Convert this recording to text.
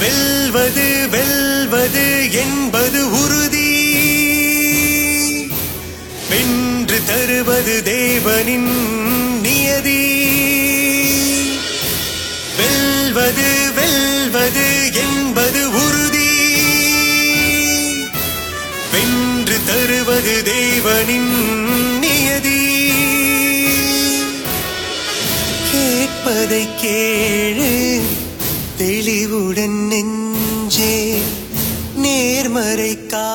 வெல்வது வெல்வது என்பது உறுதி. வென்று தருவது தேவனின் நியதி. வெல்வது வெல்வது என்பது உறுதி. வென்று தருவது தேவனின் நியதி. கேட்பதை கேளு. தெளிவுடன் நெஞ்சே நேர்மறை கா